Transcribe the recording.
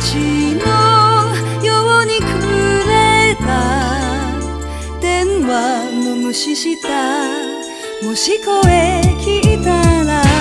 ちのようにれた。電話も無視した。もし声聞いたら